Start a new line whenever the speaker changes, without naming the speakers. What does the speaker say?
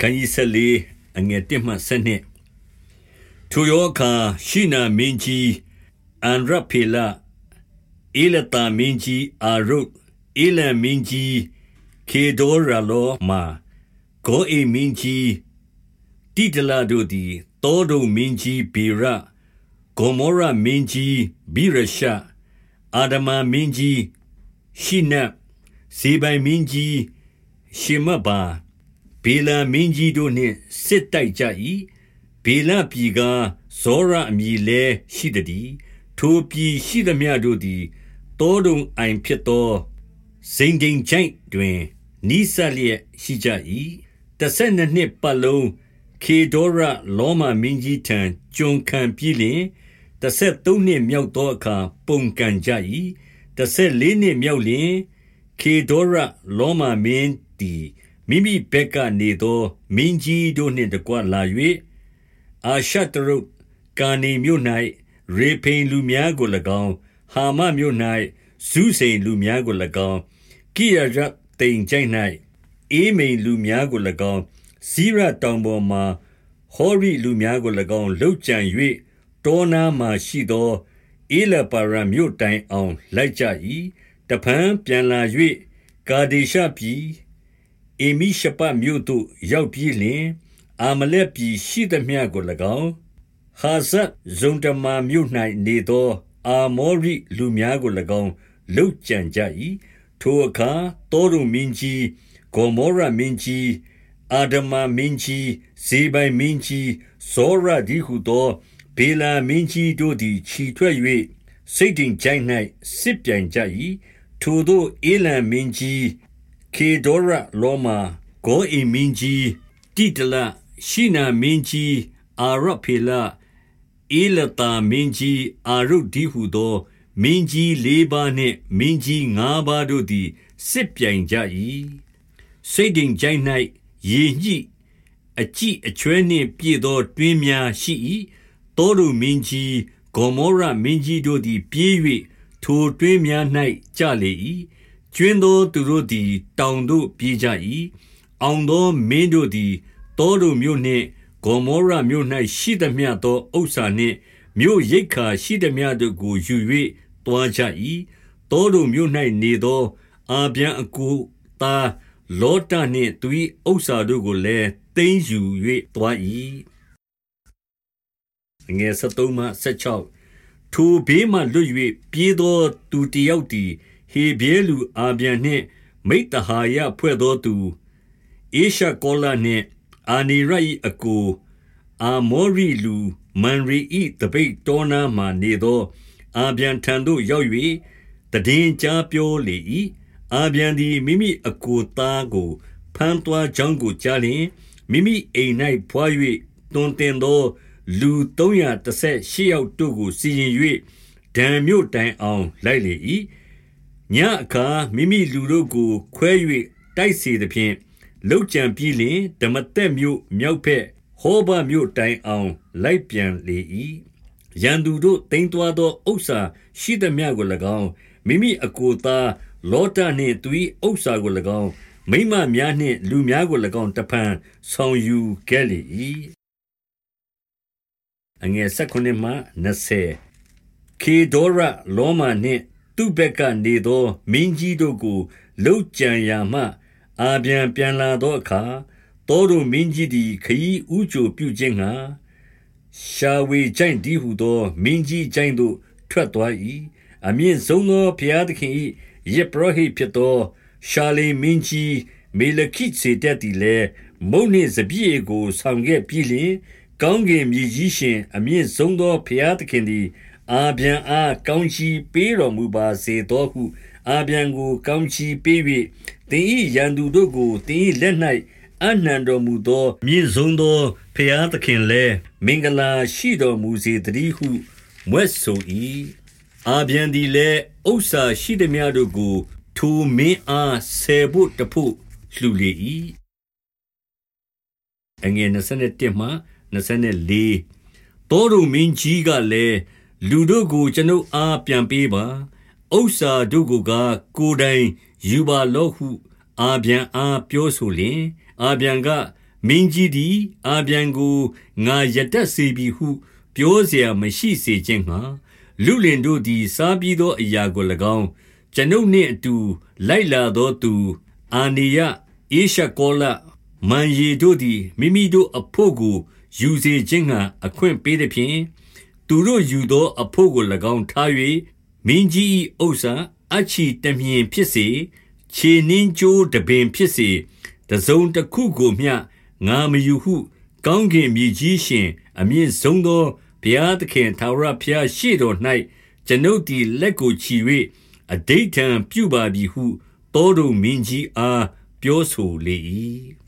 ခန်းကြီးဆက်လေးအငယ်1မှ7ထိုယောအခါရှိနာမင်းကြီးအန်ရဖေလအေလတာမင်းကြီးအာရုတ်အေလမင်းကြီးခေဒေါရာလောမာဂောအေမင်းကြီးတိတလာတို့သည်တောဒုံမင်းကြီးဘေရဂေါမောရမင်းကြီးဘိရရှအာဒမမင်းကြီးရှိနဇေဘိုင်မင်းကြီးရှေမဘာ ဘေလမင်းကြီးတို့နှင့်စစ်တိုက်ကြ၏ဘေလပြည်ကဇောရအမည်လဲရှိသည်ထိုပြည်ရှိသမျှတို့သည်တောတုံအိုင်ဖြစ်သောဇိန်ဒိန်ချိုင်တွင်နီးစပ်လျက်ရှိကြ၏တဆက်နှစ်ပတ်လုံးခေဒေါရလောမမင်းကြီးထံကျွန်ခံပြီးလျင်တဆက်သုံးနှစ်မြောက်သောအခါပုံကန်ကြ၏တဆက်လေးနှစ်မြောက်လျင်ခေဒေါရလောမမင်းသည် မိမိဘက်ကနေသော မင်းကြီးတို့နှင့်တကွလာ၍အာရှတရုတ်ကာနေမြို့၌ရေဖိန်လူများကို၎င်း ဟာမမြို့၌ဇုစိန်လူများကို၎င်း ကိရရတိန်ကျိုင်၌အေးမိန်လူများကို၎င်းဇိရတောင်ပေါ်မှဟောရိလူများကို၎င်းလှုပ်ကြံ၍တောနာမှရှိသောအေလပါရမြို့တိုင်အောင် လိုက်ကြ၏တဖန်ပြန်လာ၍ကာဒေရှပြည် အေမိရှပမြို့သို့ ရောက်ပြီးလျှင် အာမလက်ပြည်ရှိသမျှကို၎င်း ဟာဇတ်ဇုန်တမာမြို့၌နေသော အာမောရိလူများကို၎င်းလှုပ်ကြံကြ၏ထိုအခါတောရုံမင်းကြီး ဂေါမောရမင်းကြီးအာဒမမင်းကြီး ဇေဘိုင်မင်းကြီး ဇောရဒီဟုသောဘေလာမင်းကြီးတို့သည်ခြီထွက်၍စိတ်တင်ကြိုင်၌စစ်ပြိုင်ကြ၏ထိုသို့အေလံမင်းကြီး ခေဒေါရလောမာဂောအိမင်းကြီးတိတလရှိနာမင်းကြီးအာရဖေလအေလတာမင်းကြီးအာရုတ်ဒီဟုသောမင်းကြီးလေးပါးနှင့်မင်းကြီးငါးပါးတို့သည်စစ်ပြိုင်ကြ၏စိတ်တင်ကြိုင်၌ရေညှိအကြည့်အချွဲနှင့်ပြည့်သောတွင်းများရှိ၏တောရုမင်းကြီးဂေါမောရမင်းကြီးတို့သည်ပြေး၍ထိုတွင်းများ၌ကြလေ၏ ကျွင်းသောသူတို့သည် တောင်သို့ပြေးကြ၏အောင်သောမင်းတို့သည် တောရုမြို့နှင့်ဂေါမောရမြို့၌ရှိသမျှသောဥစ္စာနှင့်မြို့ရိတ်ခါရှိသမျှတို့ကိုယူ၍တွားကြ၏တောရုမြို့၌နေသော အာဗျံအကူသားလောတနှင့်သူ၏ဥစ္စာတို့ကိုလည်းသိမ်းယူ၍တွား၏ငယ်73မှ16ထိုဘေးမှလွတ်၍ပြေးသောသူတယောက်သည် ဟေဘဲလူအာဗျံနှင့် မိတ္တဟာယဖွဲ့သောသူအေရှကောလနှင့် အာနေရ၏အကိုအာမောရိလူမန်ရီ၏တပိတ်တောနာမှနေသော အာဗျံထံသို့ရောက်၍တည်င်းကြားပြောလေ၏အာဗျံသည်မိမိအကိုသားကိုဖမ်းသွားကြောင်းကိုကြားလျင်မိမိအိမ်၌ဖွာ၍တွင်တင်သော လူ318ယောက်တို့ကိုစီရင်၍ဒံမြို့တိုင်အောင်လိုက်လေ၏ ညအခါမိမိလူတို့ကို ခွဲ၍တိုက်စေသဖြင့်လောက်ကြံပြီးလင်ဓမ္မတက်မြို့မြောက်ဖက်ဟောဘမြို့တိုင်အောင် လိုက်ပြန်လေ၏ရန်သူတို့တင်သွားသောဥစ္စာရှိသမျှကို၎င်းမိမိအကိုသားလောတနှင့်သူ၏ဥစ္စာကို၎င်းမိမများနှင့်လူများကို၎င်းတဖန်ဆောင်ယူခဲ့လေ၏အငယ်16မှ20ခေဒေါရလောမာနှင့် သူဘက်ကနေသော မင်းကြီးတို့ကိုလှုပ်ကြံရာမှ အာပြန်ပြန်လာသောအခါတောတို့မင်းကြီးသည် ခရီးဥကြိုပြုခြင်းငှာရှာဝေကြိုင်ဒီဟုသော မင်းကြီးကြိုင်သို့ ထွက်သွား၏အမြင့်ဆုံးသော ဘုရားသခင်၏ယေဘရဟိဖြစ်သော ရှာလေမင်းကြီး မေလခိစေတက်သည်လည်း မုန်နှင့်စပြည့်ကို ဆောင်ခဲ့ပြီးလျှင် ကောင်းကင်မြေကြီးရှင် အမြင့်ဆုံးသော ဘုရားသခင်သည် အာပြန်အားကောင်းချီးပေးတော်မူပါစေသောဟု အာပြန်ကို ကောင်းချီးပေး၍တင်ဤရန်သူတို့ကိုတင်ဤလက်၌အနှံတော်မူသော မြင့်ဆုံးသောဘုရားသခင်လည်းမင်္ဂလာရှိတော်မူစေတည်းဟုမွဲ့ဆို၏အာပြန်သည်လည်းဥစ္စာရှိသည်များတို့ကို ထိုမင်းအားဆယ်ဖို့တဖို့လှူလေ၏အငယ်27မှ24တောရုံမင်းကြီးကလည်း လူတို့ကိုကျွန်ုပ်အားပြန်ပေးပါဥစ္စာတို့ကိုကကိုယ်တိုင်ယူပါလော့ဟု အာပြန်အားပြောဆိုလျင် အာပြန်က မင်းကြီးသည် အာပြန်ကိုငါရတတ်စေပြီဟု ပြောเสียမရှိစေခြင်းငှါလူလင်တို့သည် စားပြီးသောအရာကို၎င်း၊ ကျွန်ုပ်နှင့်အတူ လိုက်လာသောသူ အာနေရ၊ ဧရှကောလ၊ မံရေတို့သည် မိမိတို့အဘို့ကို ယူစေခြင်းငှါ အခွင့်ပေးသဖြင့်၊ သူတို့ယူသောအဘို့ကို၎င်းထား၍၊မင်းကြီး၏ဥစ္စာ၊အပ်ချည်တမြှင်ဖြစ်စေ၊ခြေနင်းကြိုးတပင်ဖြစ်စေ၊တစုံတခုကိုမျှငါမယူဟု ကောင်းကင်မြေကြီးအရှင် အမြင့်ဆုံးသောဘုရားသခင်ထာဝရဘုရားရှေ့တော်၌ကျွန်ုပ်သည်လက်ကိုချီ၍အဓိဋ္ဌာန်ပြုပါပြီဟုသောဒုံမင်းကြီးအားပြောဆိုလေ၏။